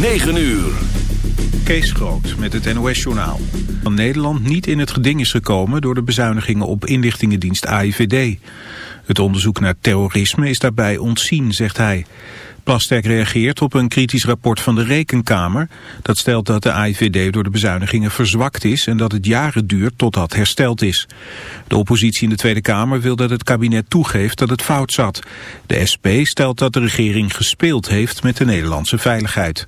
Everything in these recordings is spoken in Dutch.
9 uur. Kees Groot met het NOS-journaal. Van Nederland niet in het geding is gekomen door de bezuinigingen op inlichtingendienst AIVD. Het onderzoek naar terrorisme is daarbij ontzien, zegt hij. Plasterk reageert op een kritisch rapport van de Rekenkamer. Dat stelt dat de AIVD door de bezuinigingen verzwakt is... en dat het jaren duurt tot dat hersteld is. De oppositie in de Tweede Kamer wil dat het kabinet toegeeft dat het fout zat. De SP stelt dat de regering gespeeld heeft met de Nederlandse veiligheid.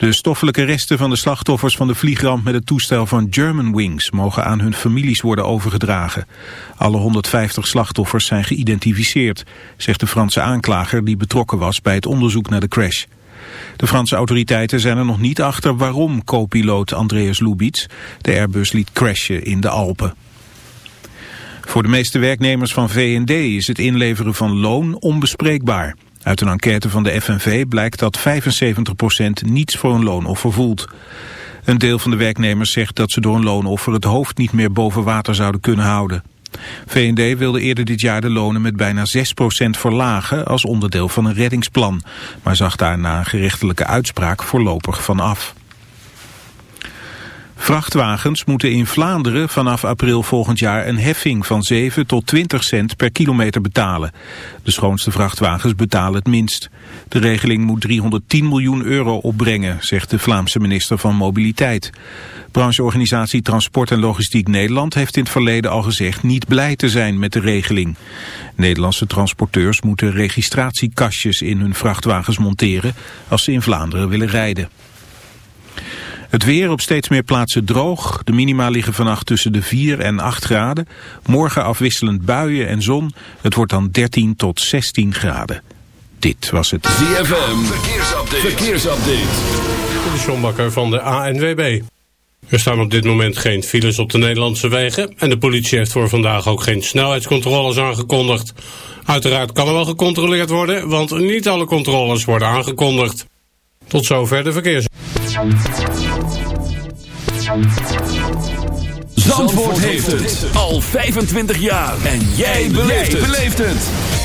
De stoffelijke resten van de slachtoffers van de vliegramp met het toestel van Germanwings mogen aan hun families worden overgedragen. Alle 150 slachtoffers zijn geïdentificeerd, zegt de Franse aanklager die betrokken was bij het onderzoek naar de crash. De Franse autoriteiten zijn er nog niet achter waarom co-piloot Andreas Lubitz de Airbus liet crashen in de Alpen. Voor de meeste werknemers van VND is het inleveren van loon onbespreekbaar. Uit een enquête van de FNV blijkt dat 75% niets voor een loonoffer voelt. Een deel van de werknemers zegt dat ze door een loonoffer het hoofd niet meer boven water zouden kunnen houden. VND wilde eerder dit jaar de lonen met bijna 6% verlagen als onderdeel van een reddingsplan, maar zag daar na een gerechtelijke uitspraak voorlopig van af. Vrachtwagens moeten in Vlaanderen vanaf april volgend jaar een heffing van 7 tot 20 cent per kilometer betalen. De schoonste vrachtwagens betalen het minst. De regeling moet 310 miljoen euro opbrengen, zegt de Vlaamse minister van Mobiliteit. Brancheorganisatie Transport en Logistiek Nederland heeft in het verleden al gezegd niet blij te zijn met de regeling. Nederlandse transporteurs moeten registratiekastjes in hun vrachtwagens monteren als ze in Vlaanderen willen rijden. Het weer op steeds meer plaatsen droog. De minima liggen vannacht tussen de 4 en 8 graden. Morgen afwisselend buien en zon. Het wordt dan 13 tot 16 graden. Dit was het ZFM. Verkeersupdate. Verkeersupdate. De Sjombakker van de ANWB. Er staan op dit moment geen files op de Nederlandse wegen... en de politie heeft voor vandaag ook geen snelheidscontroles aangekondigd. Uiteraard kan er wel gecontroleerd worden... want niet alle controles worden aangekondigd. Tot zover de verkeers. Zandvoort heeft het al 25 jaar. En jij beleeft het.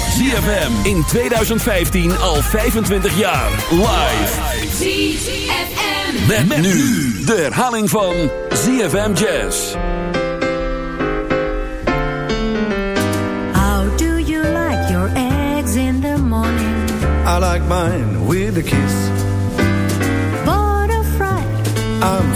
ZFM in 2015 al 25 jaar. Live. ZFM. Met, met nu de herhaling van ZFM Jazz. How do you like your eggs in the morning? I like mine with a kiss.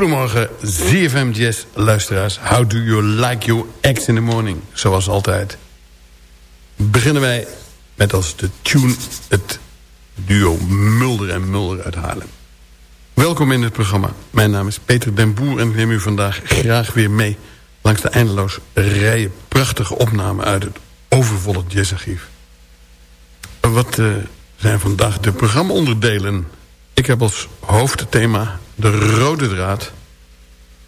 Goedemorgen, ZFM Jazz luisteraars. How do you like your eggs in the morning? Zoals altijd. Beginnen wij met als de tune het duo Mulder en Mulder uit Haarlem. Welkom in het programma. Mijn naam is Peter den Boer en ik neem u vandaag graag weer mee... langs de eindeloos rijen prachtige opnamen uit het overvolle jazzarchief. Wat eh, zijn vandaag de programmaonderdelen? Ik heb als hoofdthema de rode draad...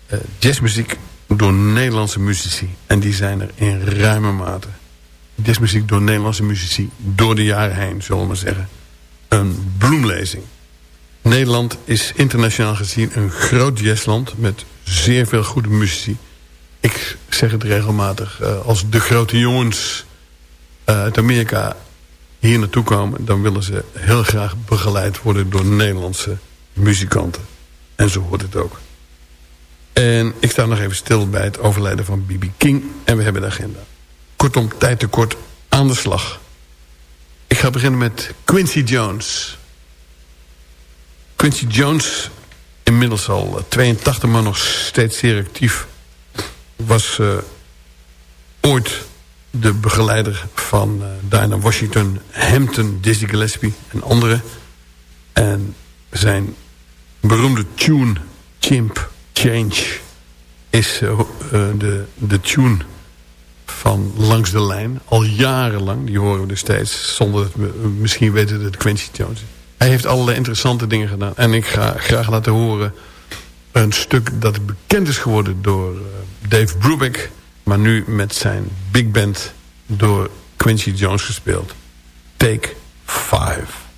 eh, jazzmuziek door Nederlandse muzici. En die zijn er in ruime mate. Jazzmuziek door Nederlandse muzici door de jaren heen, zullen we maar zeggen. Een bloemlezing. Nederland is internationaal gezien een groot jazzland... met zeer veel goede muzici. Ik zeg het regelmatig. eh, als de grote jongens eh, uit Amerika hier naartoe komen... dan willen ze heel graag begeleid worden door Nederlandse muzikanten. En zo hoort het ook. En ik sta nog even stil bij het overlijden van B.B. King. En we hebben de agenda. Kortom, tijd tekort aan de slag. Ik ga beginnen met Quincy Jones. Quincy Jones, inmiddels al eh, 82, maar nog steeds zeer actief... was eh, ooit de begeleider van eh Diana Washington, Hampton, Dizzy Gillespie en anderen. En zijn beroemde tune, Chimp Change, is eh, eh, de, de tune van Langs de Lijn. Al jarenlang, die horen we dus steeds, zonder dat we misschien weten dat het Quincy Jones is. Hij heeft allerlei interessante dingen gedaan. En ik ga graag laten horen een stuk dat bekend is geworden door eh, Dave Brubeck... maar nu met zijn big band door Quincy Jones gespeeld. Take 5.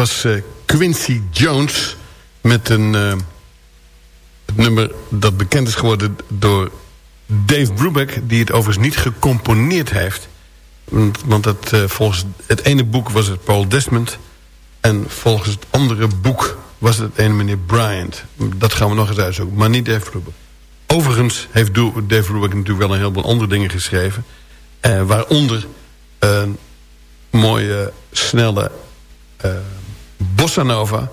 Was eh, Quincy Jones met een het nummer dat bekend is geworden door Dave Brubeck... die het overigens niet gecomponeerd heeft. Want, uh, volgens het ene boek was het Paul Desmond... en volgens het andere boek was het ene meneer Bryant. Dat gaan we nog eens uitzoeken, maar niet Dave Brubeck. Overigens heeft Dave Brubeck natuurlijk wel een heleboel andere dingen geschreven... Waaronder een mooie, snelle bossa nova.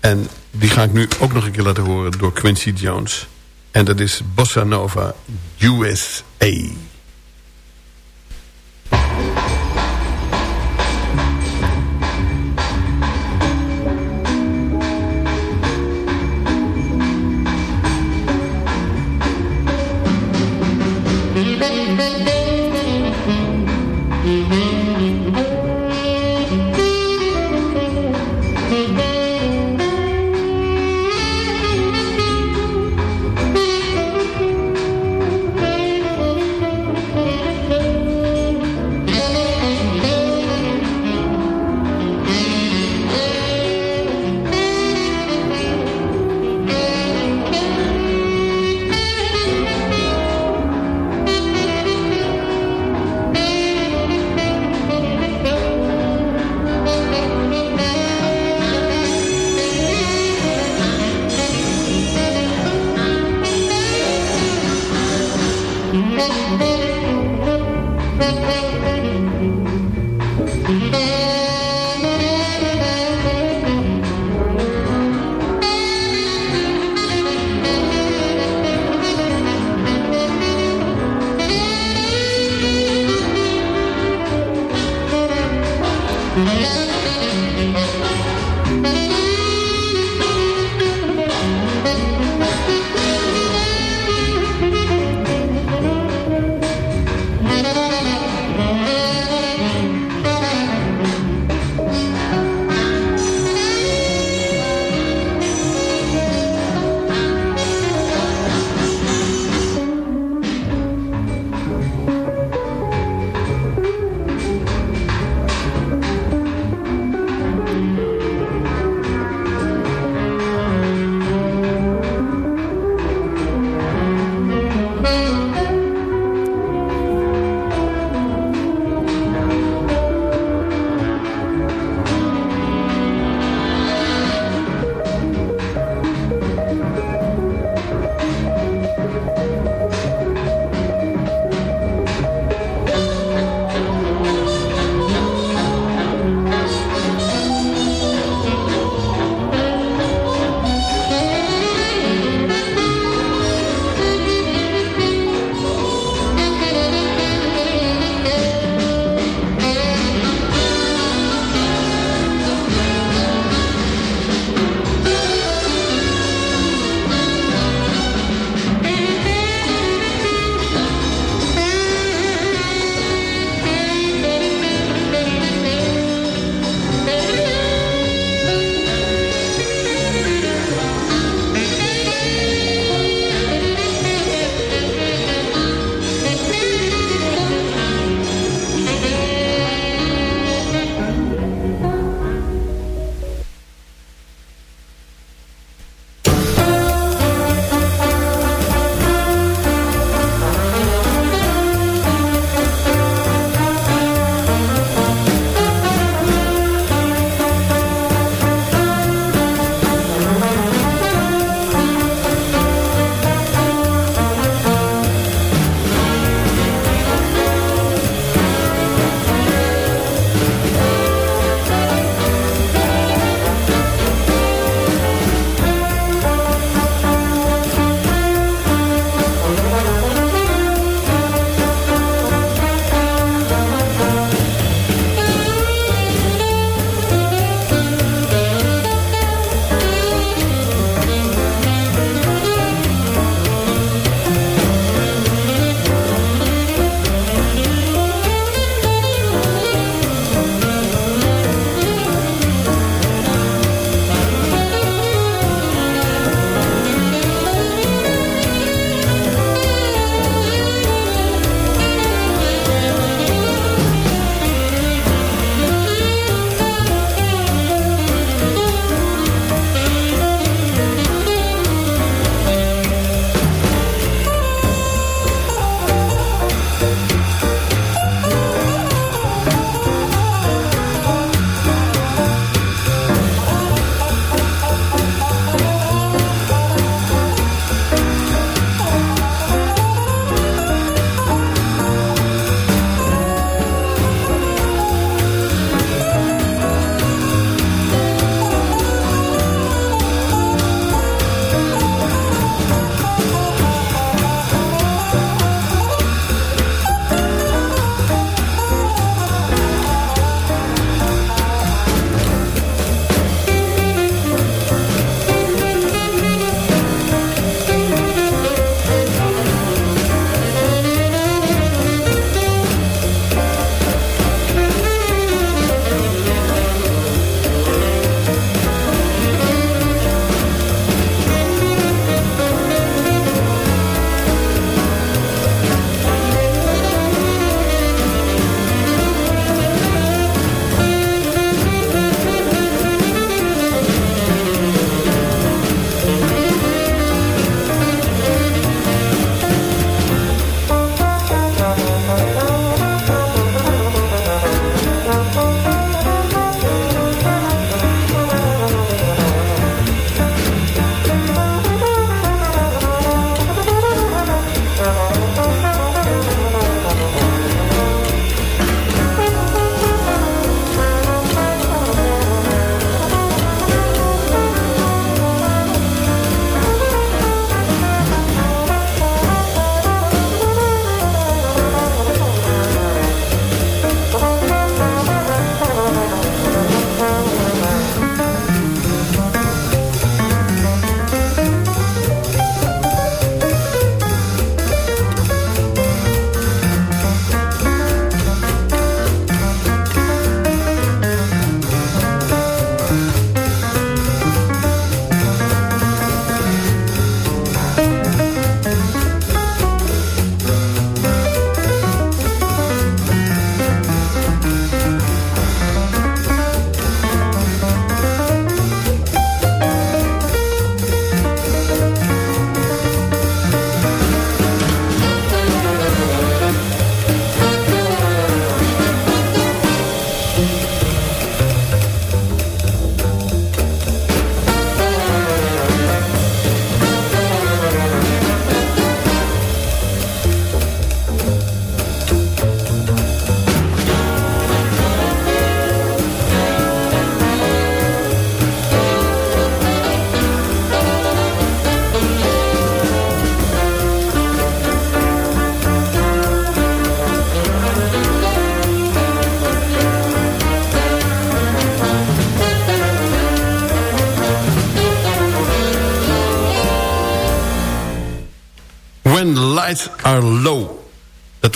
En die ga ik nu ook nog een keer laten horen door Quincy Jones. En dat is Bossa Nova USA.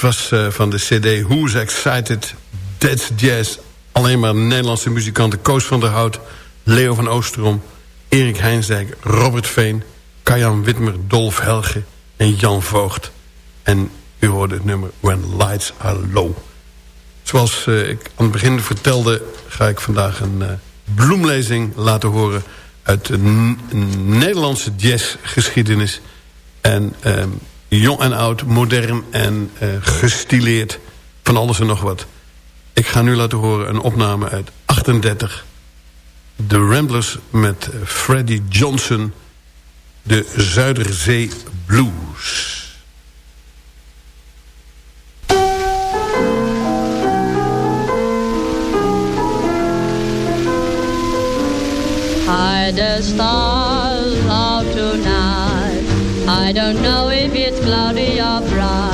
Was uh, van de cd Who's Excited, That's Jazz. Alleen maar Nederlandse muzikanten. Koos van der Hout, Leo van Oosterom... Erik Heinsdijk, Robert Veen... Kajan Witmer, Dolf Helge en Jan Voogd. En u hoorde het nummer When Lights Are Low. Zoals uh, ik aan het begin vertelde... ga ik vandaag een uh, bloemlezing laten horen... uit een Nederlandse jazzgeschiedenis... En uh, jong en oud, modern en uh, gestileerd. Van alles en nog wat. Ik ga nu laten horen een opname uit 38. De Ramblers met Freddie Johnson. De Zuiderzee Blues. Hide the stars. I don't know if it's cloudy or bright.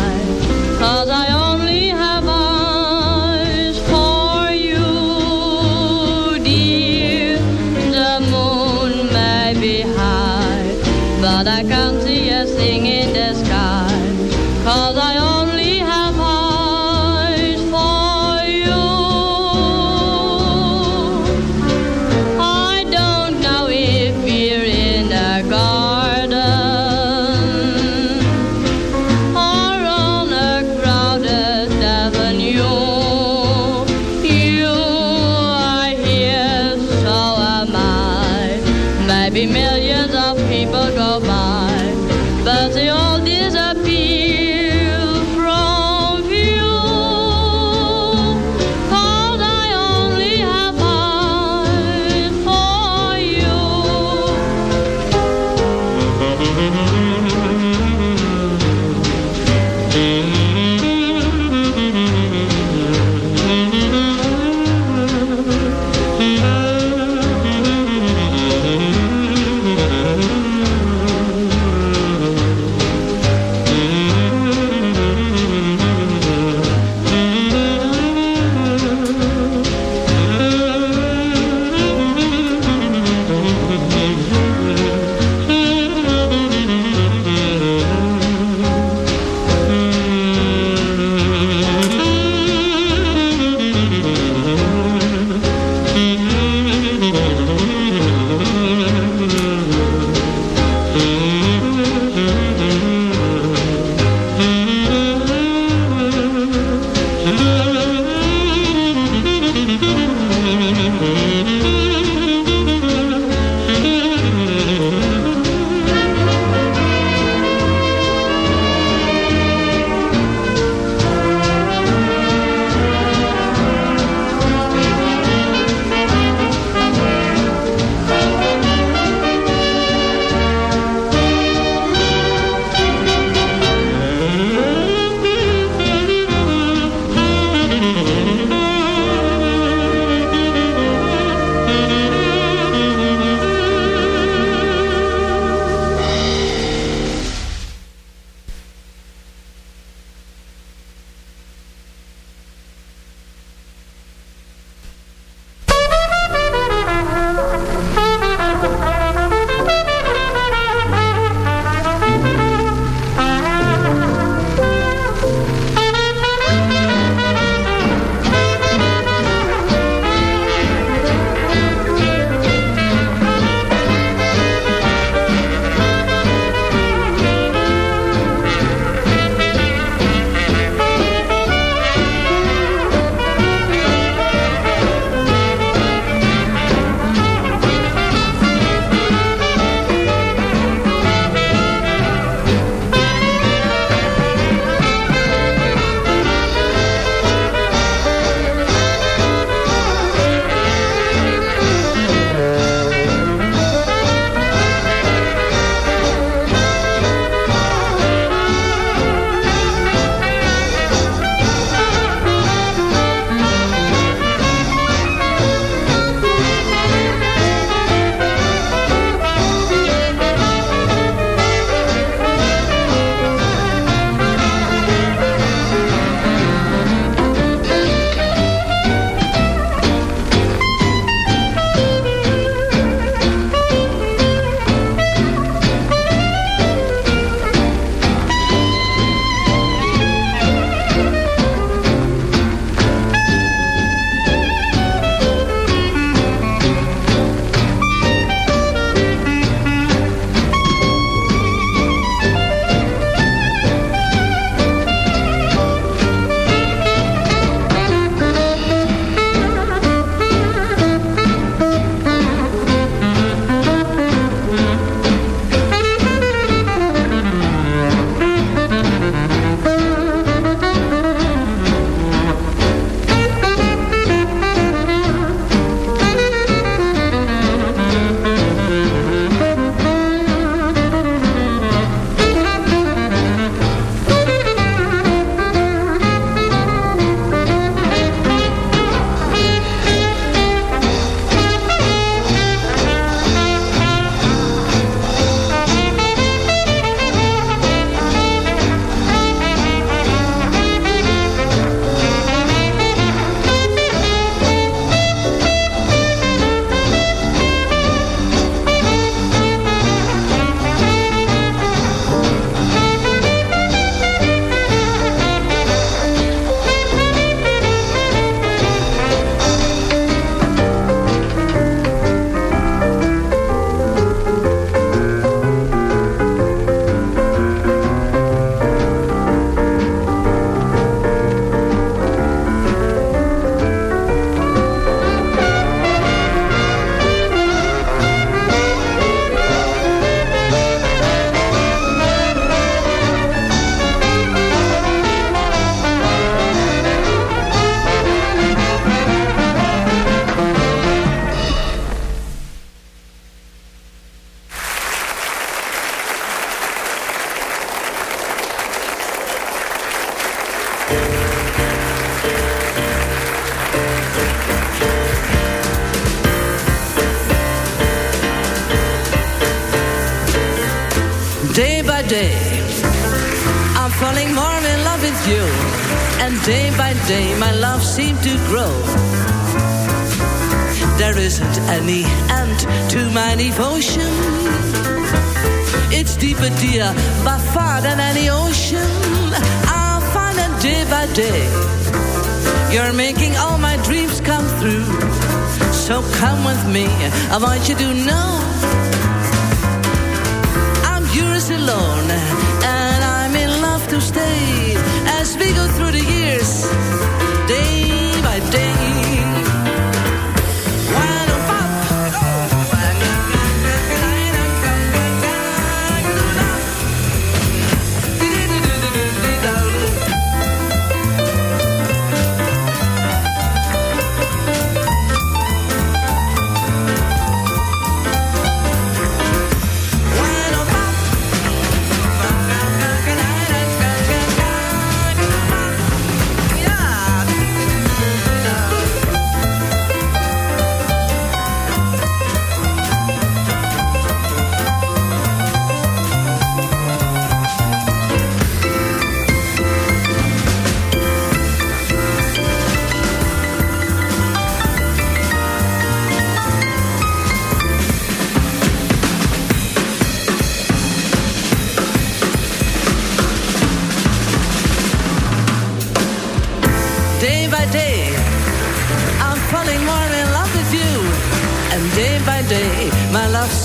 Come with me, I want you to know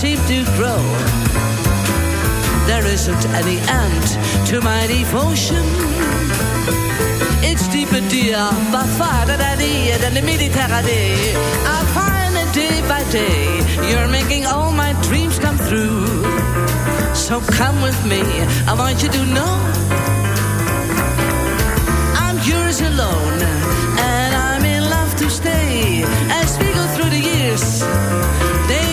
seems to grow. There isn't any end to my devotion. It's deeper, dear, by far than any than the Mediterranean. I find it day by day, you're making all my dreams come true. So come with me, I want you to know I'm yours alone, and I'm in love to stay as we go through the years, day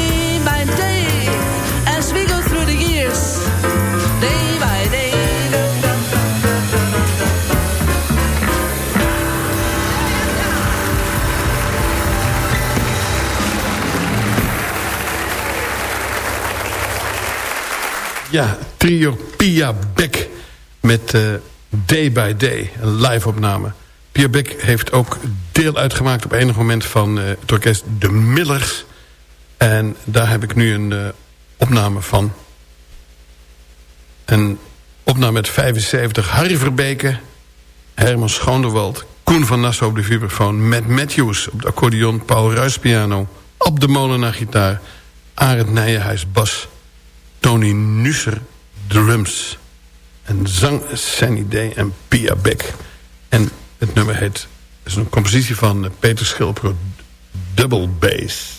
Ja, trio Pia Beck met eh, Day by Day, een live opname. Pia Beck heeft ook deel uitgemaakt op enig moment van eh, het orkest De Millers. En daar heb ik nu een eh, opname van. Een opname met 75 Harry Verbeke, Herman Schoonderwald... Koen van Nassau op de vibrafoon, Matt Matthews op de accordeon... Paul Ruys piano, de Molenaar gitaar... Arend Nijenhuis bas... Tony Nusser drums. En zang Sunny Day en Pia Beck. En het nummer heet... is een compositie van Peter Schilpro Double Bass.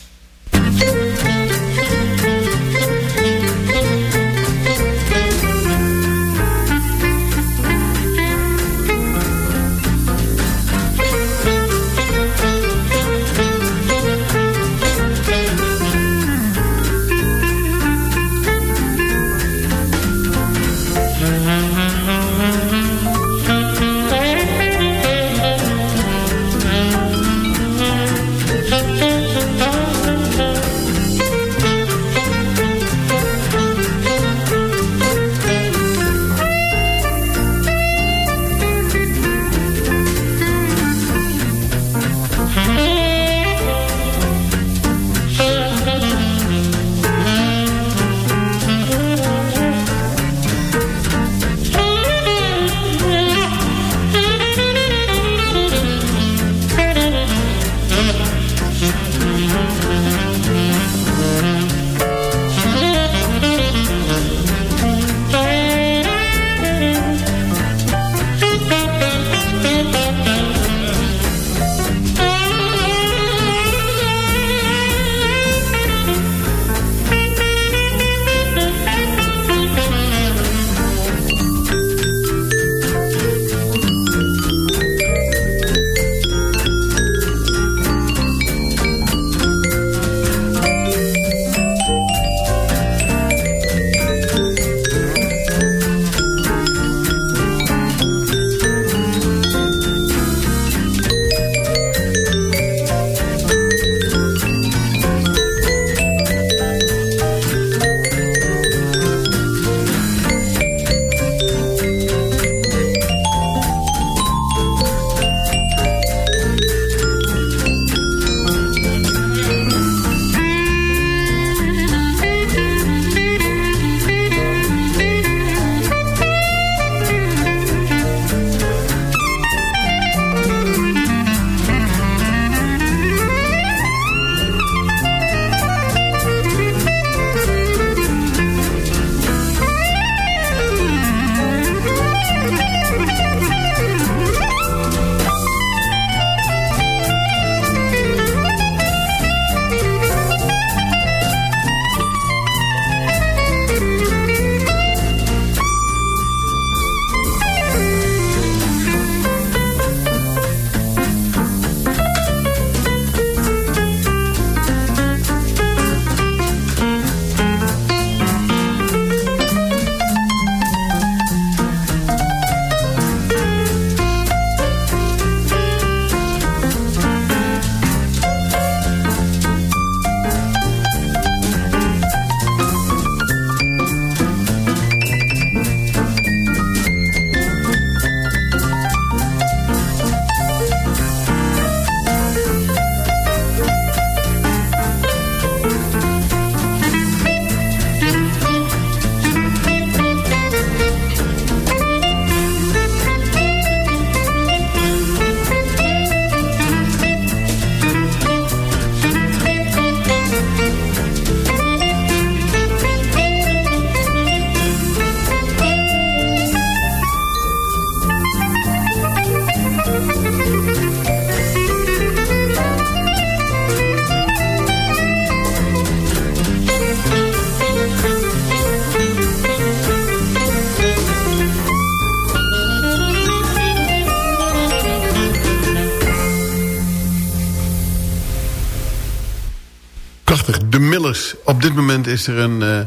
Op dit moment is er een uh,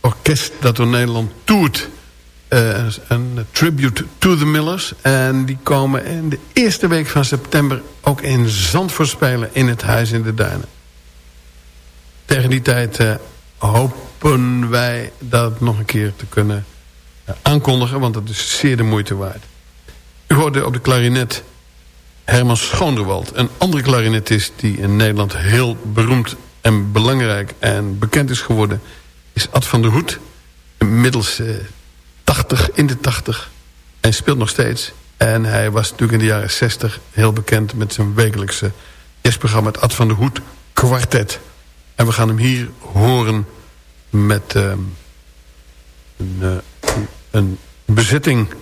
orkest dat door Nederland toert. Uh, een tribute to the Millers. En die komen in de eerste week van september ook in Zandvoort spelen in het Huis in de Duinen. Tegen die tijd uh, hopen wij dat nog een keer te kunnen aankondigen. Want dat is zeer de moeite waard. U hoorde op de klarinet Herman Schoonderwald. Een andere klarinetist die in Nederland heel beroemd en belangrijk en bekend is geworden... is Ad van der Hoed. Inmiddels eh, 80, in de 80. En speelt nog steeds. En hij was natuurlijk in de jaren 60 heel bekend... met zijn wekelijkse jazzprogramma... het Ad van der Hoed Quartet. En we gaan hem hier horen met... Uh, een, uh, een bezetting...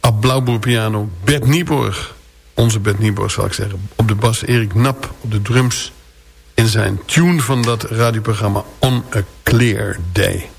Ab Blauwboer piano, Bert Nieborg onze Bert Nieborg zal ik zeggen. Op de bas Erik Nap, op de drums. In zijn tune van dat radioprogramma On a Clear Day.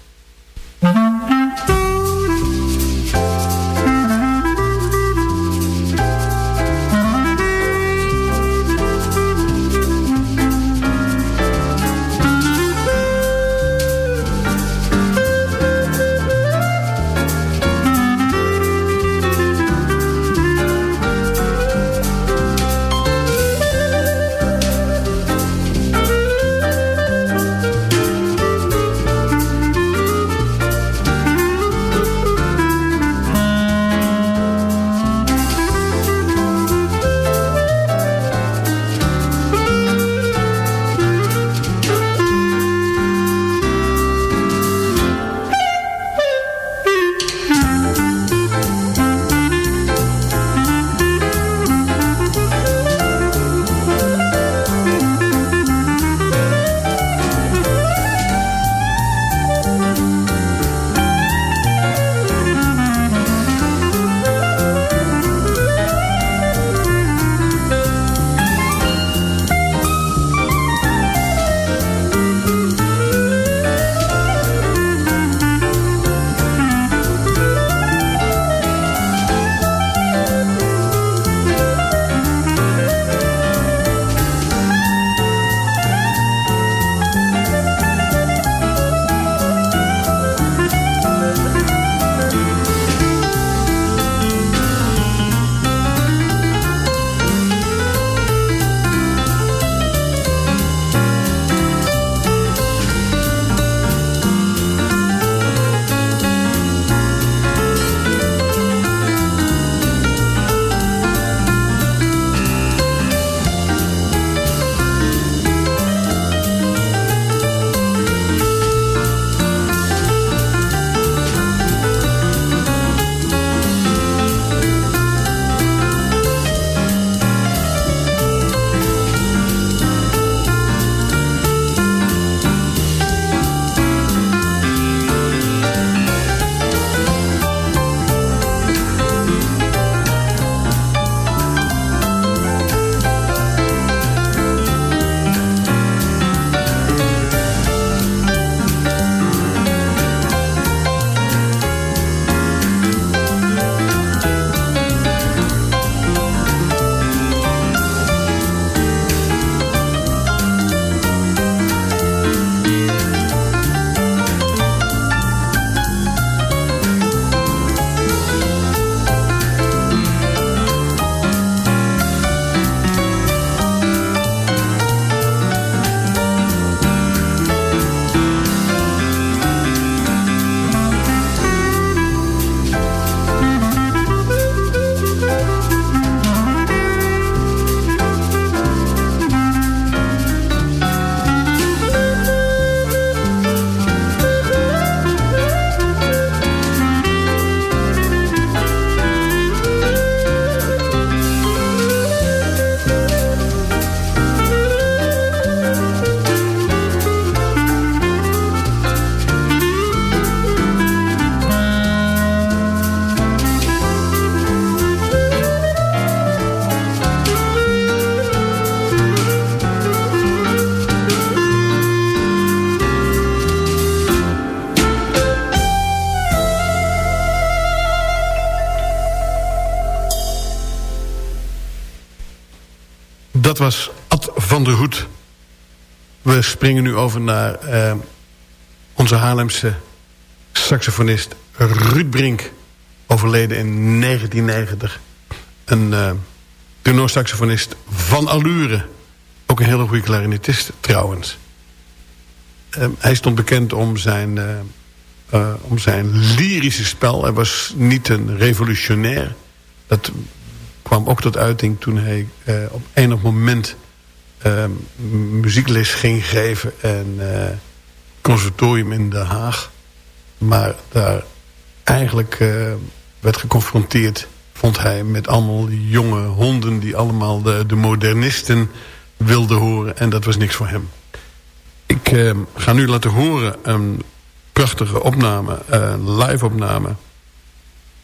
Springen nu over naar eh, onze Haarlemse saxofonist Ruud Brink. Overleden in 1990. Een uh, tenorsaxofonist van allure. Ook een hele goede clarinetist trouwens. Uh, hij stond bekend om zijn, om zijn lyrische spel. Hij was niet een revolutionair. Dat kwam ook tot uiting toen hij op enig moment muziekles ging geven. En conservatorium in Den Haag. Maar daar eigenlijk werd geconfronteerd, vond hij, met allemaal jonge honden... die allemaal de, de modernisten wilden horen. En dat was niks voor hem. Ik uh, ga nu laten horen een prachtige opname, uh, live opname...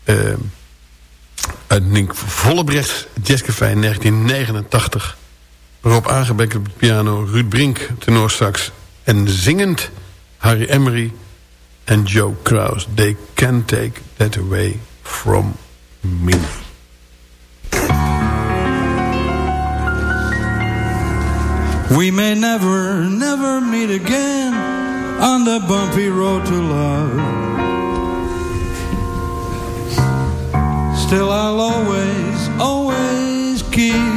Uh, uit Nink Vollebrecht, Jazzcafé 1989... waarop aangebekt op piano Ruud Brink, tenorsax... en zingend Harry Emery en Joe Kraus. They can take that away from me. We may never, never meet again on the bumpy road to love. Still, I'll always, always keep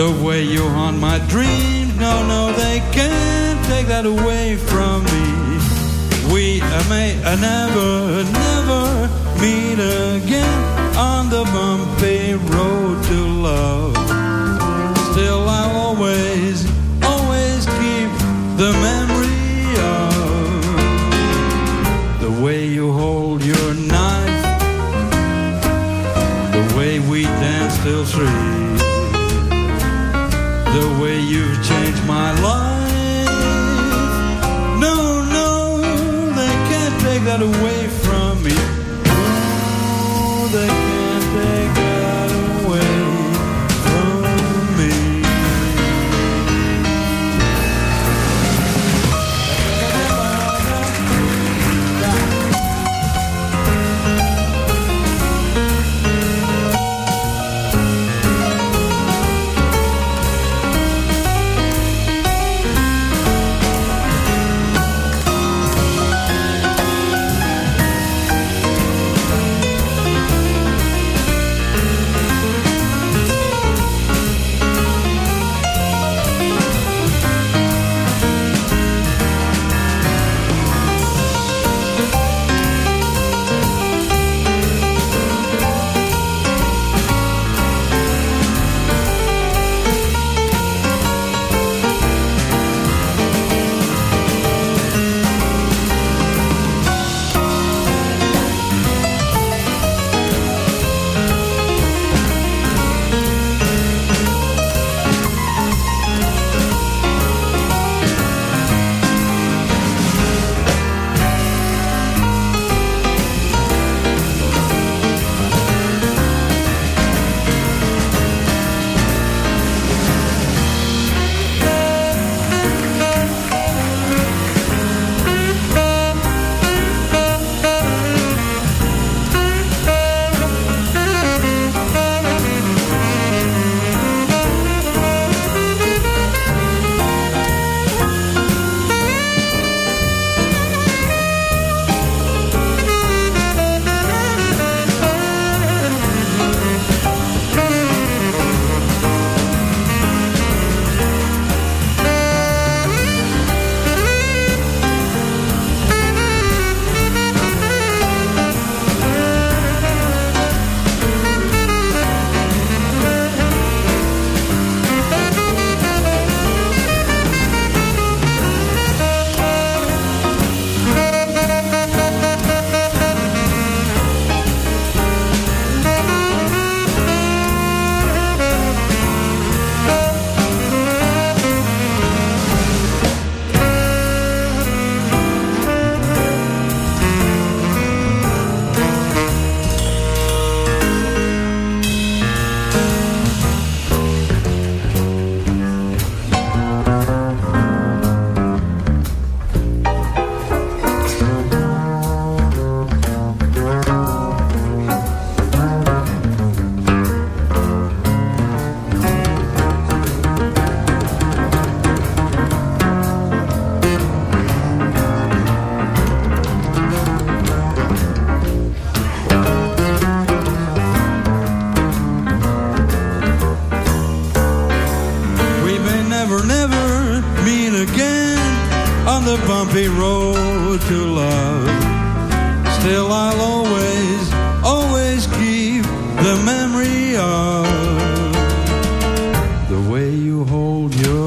the way you haunt my dreams. No, no, they can't take that away from me. We may never, never meet again on the bumpy road to love still I'll always,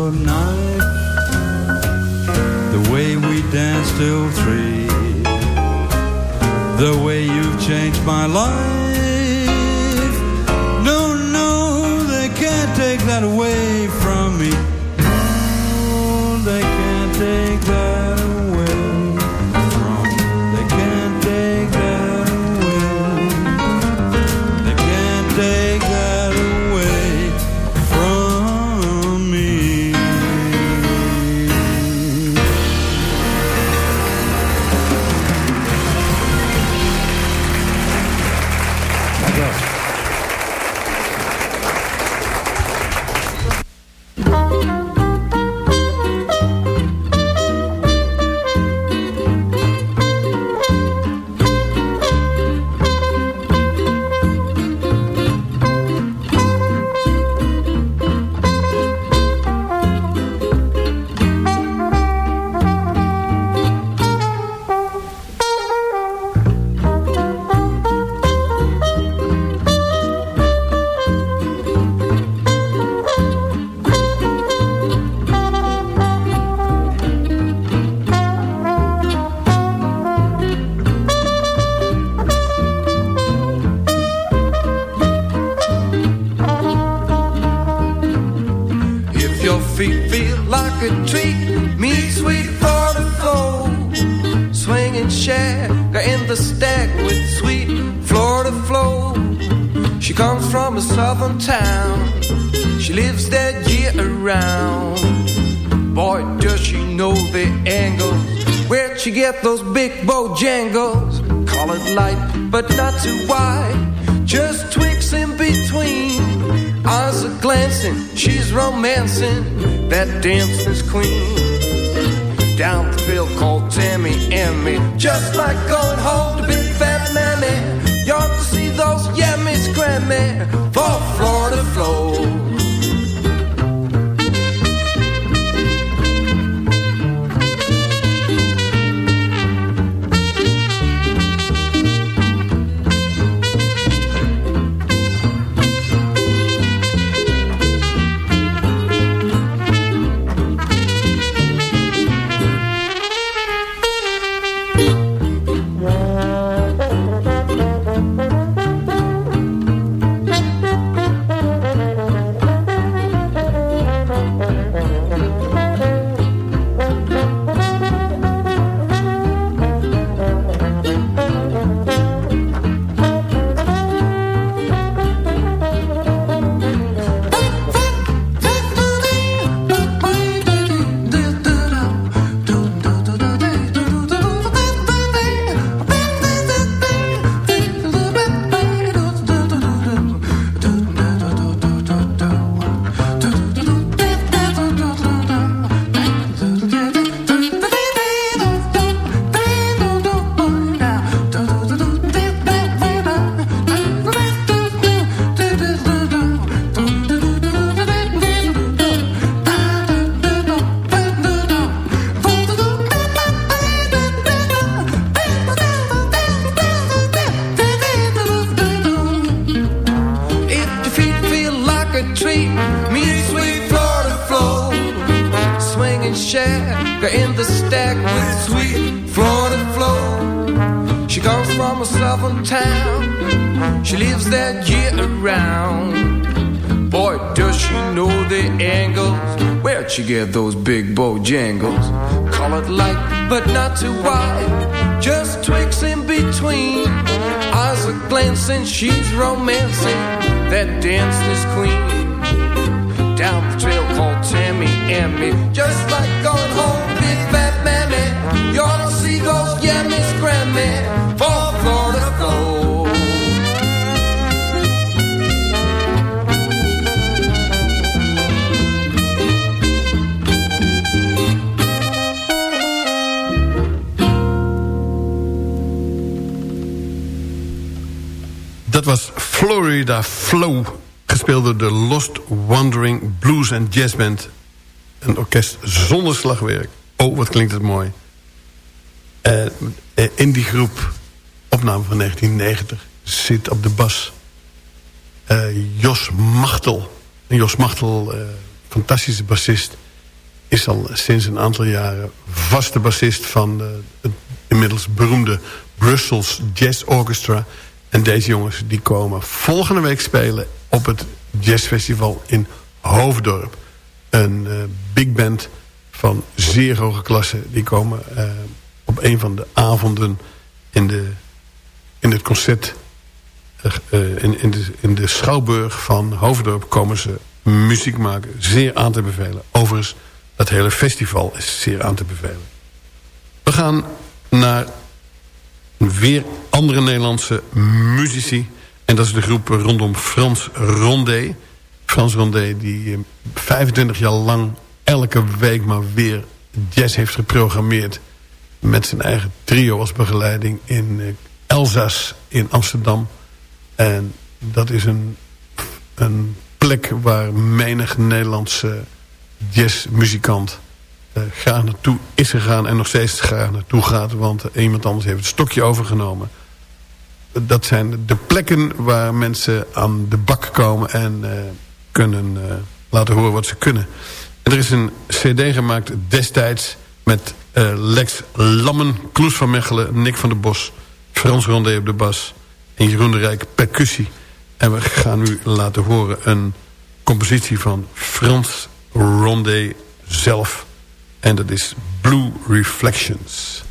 your knife, the way we danced till three, the way you've changed my life. But not too wide. Just tweaks in between. Eyes are glancing, she's romancing that dancer's queen. Down the field called Tammy and me, just like going home to big fat mammy. You ought to see those yummies Grammy for Florida flow. Swing in the stack with sweet Florida flow. She comes from a southern town. She lives there year around. Boy, does she know the angles. Where'd she get those big bow bojangles? Colored light, but not too wide. Just twigs in between. Eyes are glancing, she's romancing that dancer's queen. Down the trail and me, just like going home, big fat mammy. You ought to see those yummies, Grammy, for Florida. Dat was Florida Flow. Gespeeld door de Lost Wandering Blues and Jazz Band. Een orkest zonder slagwerk. Oh, wat klinkt het mooi. Eh, eh, in die groep, opname van 1990, zit op de bas eh, Jos Machtel. Jos Machtel, fantastische bassist... is al sinds een aantal jaren vaste bassist van het inmiddels beroemde Brussels Jazz Orchestra. En deze jongens die komen volgende week spelen op het jazzfestival in Hoofddorp. Een uh, big band van zeer hoge klasse. Die komen uh, op een van de avonden in, de, in het concert... Uh, in, in, de, in de Schouwburg van Hoofddorp komen ze muziek maken. Zeer aan te bevelen. Overigens, dat hele festival is zeer aan te bevelen. We gaan naar weer andere Nederlandse muzici. En dat is de groep rondom Frans Rondé. Frans Rondé die 25 jaar lang elke week maar weer jazz heeft geprogrammeerd. Met zijn eigen trio als begeleiding in Elzas in Amsterdam. En dat is een, een plek waar menig Nederlandse jazzmuzikant uh, graag naartoe is gegaan en nog steeds graag naartoe gaat. Want iemand anders heeft het stokje overgenomen. Dat zijn de plekken waar mensen aan de bak komen en kunnen uh, laten horen wat ze kunnen. En er is een cd gemaakt destijds met Lex Lammen, Kloes van Mechelen, Nick van der Bos, Frans Rondé op de bas en Jeroen Rijk percussie. En we gaan nu laten horen een compositie van Frans Rondé zelf. En dat is Blue Reflections.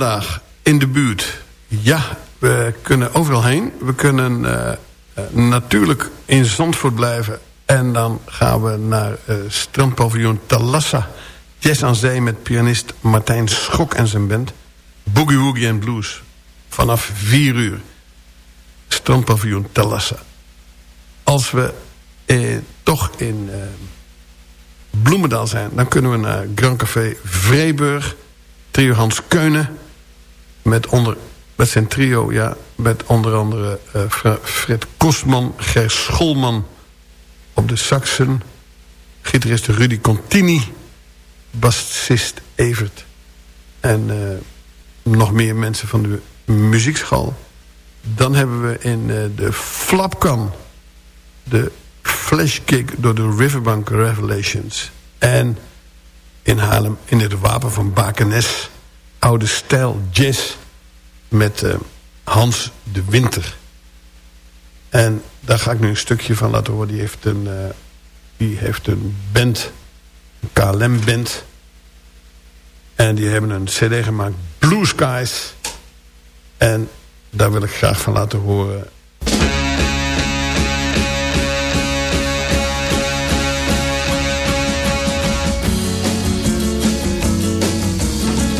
Vandaag? In de buurt. Ja, we kunnen overal heen. We kunnen eh, eh, natuurlijk in Zandvoort blijven. En dan gaan we naar uh, strandpaviljoen Talassa. Jazz aan zee met pianist Martijn Schok en zijn band. Boogie Woogie en Blues. Vanaf 4 uur. Strandpaviljoen Talassa. Als we eh, toch in... Eh, Bloemendaal zijn... dan kunnen we naar Grand Café Vreeburg. Trio Hans Keunen. Met, onder, met zijn trio, ja. Met onder andere uh, Fred Kostman, Ger Scholman op de saxen. Gitarist Rudy Contini. Bassist Evert. En uh, nog meer mensen van de muziekschool. Dan hebben we in uh, de Flapkan... de flashkick door de Riverbank Revelations. En in Haarlem in het wapen van Bakenes... oude stijl jazz met uh, Hans de Winter. En daar ga ik nu een stukje van laten horen. Die heeft een, uh, die heeft een band, een KLM-band. En die hebben een cd gemaakt, Blue Skies. En daar wil ik graag van laten horen...